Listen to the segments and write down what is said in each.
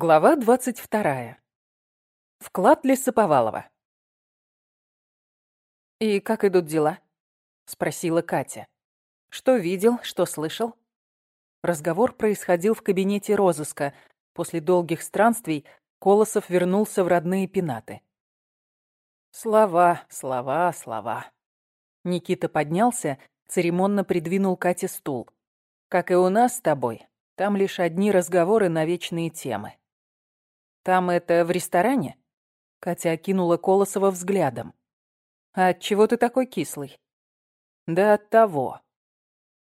Глава двадцать вторая. Вклад Лесоповалова. «И как идут дела?» — спросила Катя. «Что видел, что слышал?» Разговор происходил в кабинете розыска. После долгих странствий Колосов вернулся в родные пенаты. «Слова, слова, слова». Никита поднялся, церемонно придвинул Кате стул. «Как и у нас с тобой, там лишь одни разговоры на вечные темы. Там это в ресторане? Катя окинула Колосова взглядом. А чего ты такой кислый? Да от того.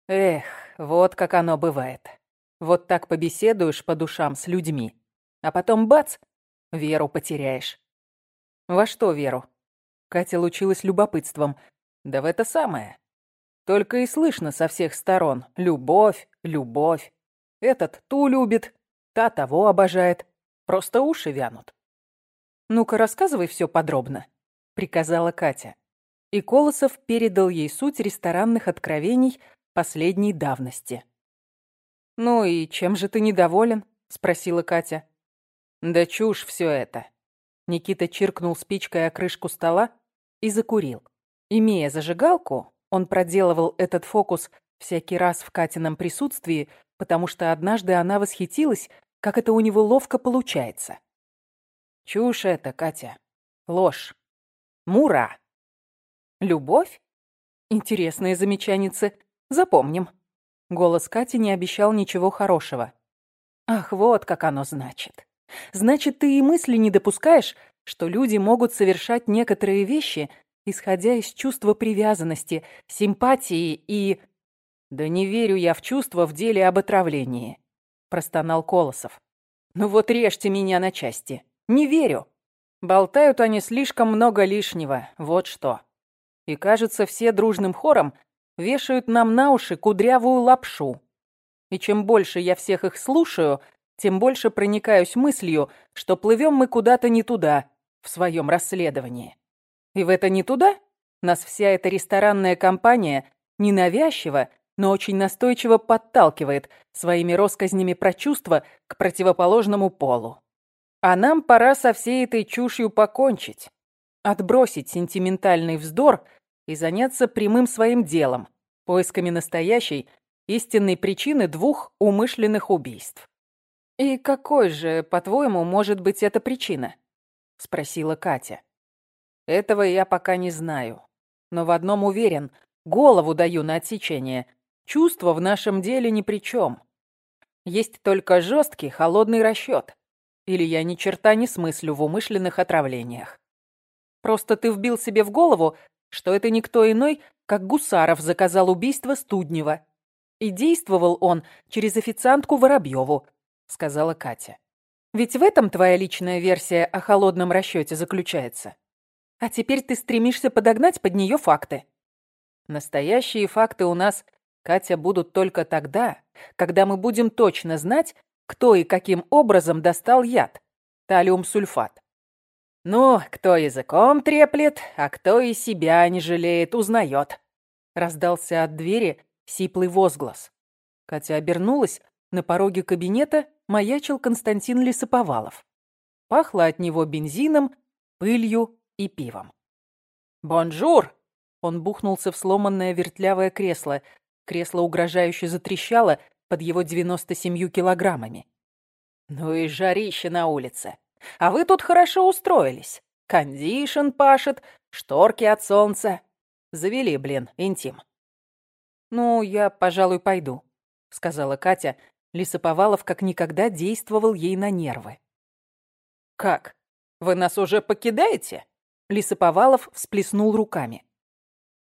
Эх, вот как оно бывает. Вот так побеседуешь по душам с людьми, а потом бац, веру потеряешь. Во что веру? Катя лучилась любопытством. Да в это самое. Только и слышно со всех сторон. Любовь, любовь. Этот ту любит, та того обожает. Просто уши вянут. «Ну-ка, рассказывай все подробно», — приказала Катя. И Колосов передал ей суть ресторанных откровений последней давности. «Ну и чем же ты недоволен?» — спросила Катя. «Да чушь все это». Никита чиркнул спичкой о крышку стола и закурил. Имея зажигалку, он проделывал этот фокус всякий раз в Катином присутствии, потому что однажды она восхитилась, как это у него ловко получается. Чушь это, Катя. Ложь. Мура. Любовь? Интересные замечаницы. Запомним. Голос Кати не обещал ничего хорошего. Ах, вот как оно значит. Значит, ты и мысли не допускаешь, что люди могут совершать некоторые вещи, исходя из чувства привязанности, симпатии и... Да не верю я в чувства в деле об отравлении, простонал Колосов. Ну вот режьте меня на части. Не верю. Болтают они слишком много лишнего, вот что. И кажется, все дружным хором вешают нам на уши кудрявую лапшу. И чем больше я всех их слушаю, тем больше проникаюсь мыслью, что плывем мы куда-то не туда в своем расследовании. И в это не туда нас вся эта ресторанная компания ненавязчиво но очень настойчиво подталкивает своими россказнями про чувства к противоположному полу. А нам пора со всей этой чушью покончить, отбросить сентиментальный вздор и заняться прямым своим делом, поисками настоящей, истинной причины двух умышленных убийств. «И какой же, по-твоему, может быть эта причина?» — спросила Катя. «Этого я пока не знаю, но в одном уверен, голову даю на отсечение — Чувства в нашем деле ни при чем. Есть только жесткий, холодный расчет. Или я ни черта не смыслю в умышленных отравлениях. Просто ты вбил себе в голову, что это никто иной, как Гусаров заказал убийство Студнева. И действовал он через официантку Воробьеву, сказала Катя. Ведь в этом твоя личная версия о холодном расчете заключается. А теперь ты стремишься подогнать под нее факты. Настоящие факты у нас Катя, будут только тогда, когда мы будем точно знать, кто и каким образом достал яд, талиум-сульфат. Ну, кто языком треплет, а кто и себя не жалеет, узнает. Раздался от двери сиплый возглас. Катя обернулась, на пороге кабинета маячил Константин Лисоповалов. Пахло от него бензином, пылью и пивом. «Бонжур!» Он бухнулся в сломанное вертлявое кресло, Кресло угрожающе затрещало под его 97 килограммами. «Ну и жарище на улице. А вы тут хорошо устроились. Кондишн пашет, шторки от солнца. Завели, блин, интим». «Ну, я, пожалуй, пойду», — сказала Катя. Лисоповалов как никогда действовал ей на нервы. «Как? Вы нас уже покидаете?» Лисоповалов всплеснул руками.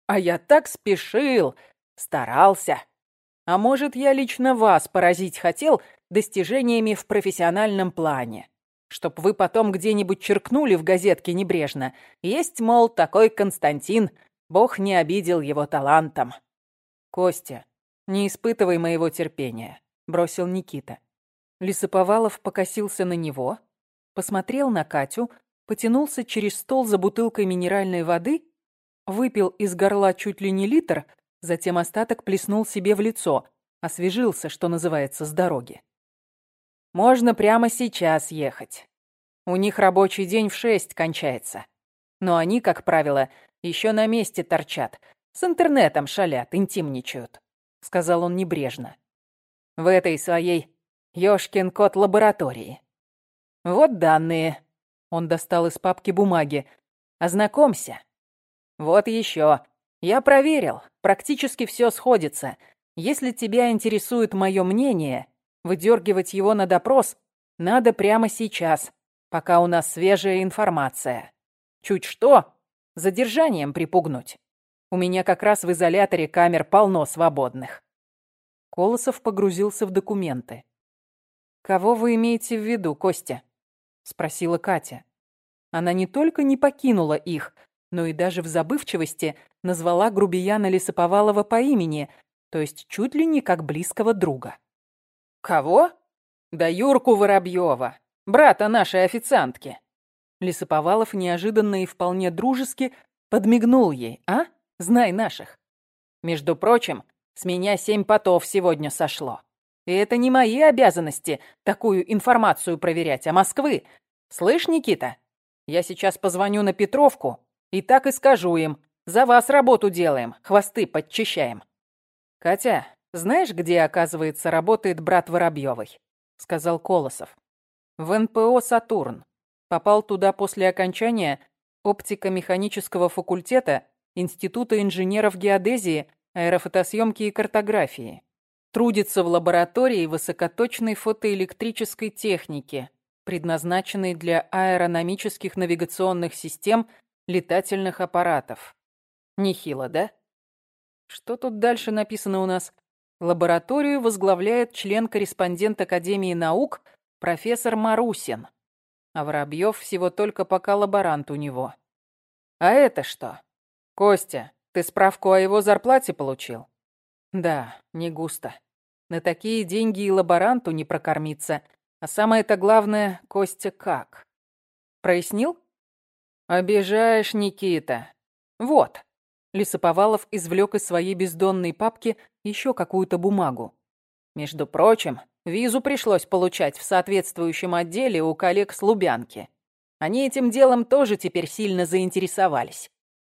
«А я так спешил, Старался. А может, я лично вас поразить хотел достижениями в профессиональном плане. Чтоб вы потом где-нибудь черкнули в газетке небрежно. Есть, мол, такой Константин, бог не обидел его талантом. Костя, не испытывай моего терпения, бросил Никита. Лисоповалов покосился на него, посмотрел на Катю, потянулся через стол за бутылкой минеральной воды, выпил из горла чуть ли не литр, Затем остаток плеснул себе в лицо, освежился, что называется, с дороги. Можно прямо сейчас ехать. У них рабочий день в шесть кончается. Но они, как правило, еще на месте торчат. С интернетом шалят, интимничают», — сказал он небрежно. «В этой своей ёшкин кот лаборатории. Вот данные». Он достал из папки бумаги. «Ознакомься. Вот еще. Я проверил. Практически все сходится. Если тебя интересует мое мнение, выдергивать его на допрос надо прямо сейчас, пока у нас свежая информация. Чуть что, задержанием припугнуть. У меня как раз в изоляторе камер полно свободных. Колосов погрузился в документы. «Кого вы имеете в виду, Костя?» — спросила Катя. Она не только не покинула их, но и даже в забывчивости назвала грубияна Лисоповалова по имени, то есть чуть ли не как близкого друга. «Кого?» «Да Юрку Воробьева, брата нашей официантки». Лисоповалов неожиданно и вполне дружески подмигнул ей, а? Знай наших. Между прочим, с меня семь потов сегодня сошло. И это не мои обязанности такую информацию проверять, а Москвы. Слышь, Никита, я сейчас позвоню на Петровку и так и скажу им. За вас работу делаем, хвосты подчищаем. Катя, знаешь, где, оказывается, работает брат Воробьевой? Сказал Колосов. В НПО «Сатурн». Попал туда после окончания оптико-механического факультета Института инженеров геодезии, аэрофотосъемки и картографии. Трудится в лаборатории высокоточной фотоэлектрической техники, предназначенной для аэрономических навигационных систем летательных аппаратов. Нехило, да? Что тут дальше написано у нас? Лабораторию возглавляет член-корреспондент Академии наук профессор Марусин. А Воробьев всего только пока лаборант у него. А это что? Костя, ты справку о его зарплате получил? Да, не густо. На такие деньги и лаборанту не прокормиться. А самое-то главное, Костя, как? Прояснил? «Обижаешь, Никита. Вот». Лисоповалов извлек из своей бездонной папки еще какую-то бумагу. Между прочим, визу пришлось получать в соответствующем отделе у коллег с Лубянки. Они этим делом тоже теперь сильно заинтересовались.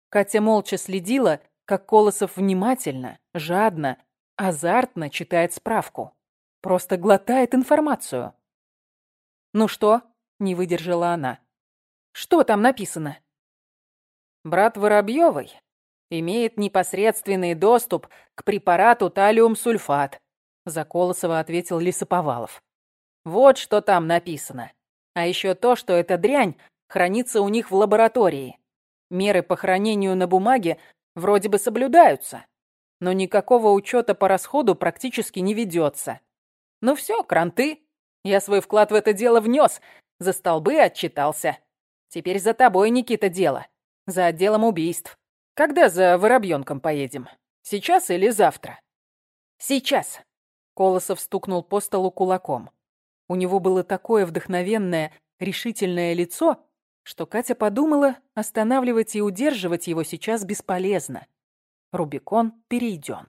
Катя молча следила, как Колосов внимательно, жадно, азартно читает справку. Просто глотает информацию. «Ну что?» — не выдержала она. Что там написано? Брат Воробьевой имеет непосредственный доступ к препарату талиум-сульфат, за Колосова ответил Лисоповалов. Вот что там написано. А еще то, что эта дрянь хранится у них в лаборатории. Меры по хранению на бумаге вроде бы соблюдаются, но никакого учета по расходу практически не ведется. Ну все, кранты. Я свой вклад в это дело внес, за столбы отчитался. Теперь за тобой, Никита, дело. За отделом убийств. Когда за воробьёнком поедем? Сейчас или завтра? Сейчас. Колосов стукнул по столу кулаком. У него было такое вдохновенное, решительное лицо, что Катя подумала, останавливать и удерживать его сейчас бесполезно. Рубикон перейден.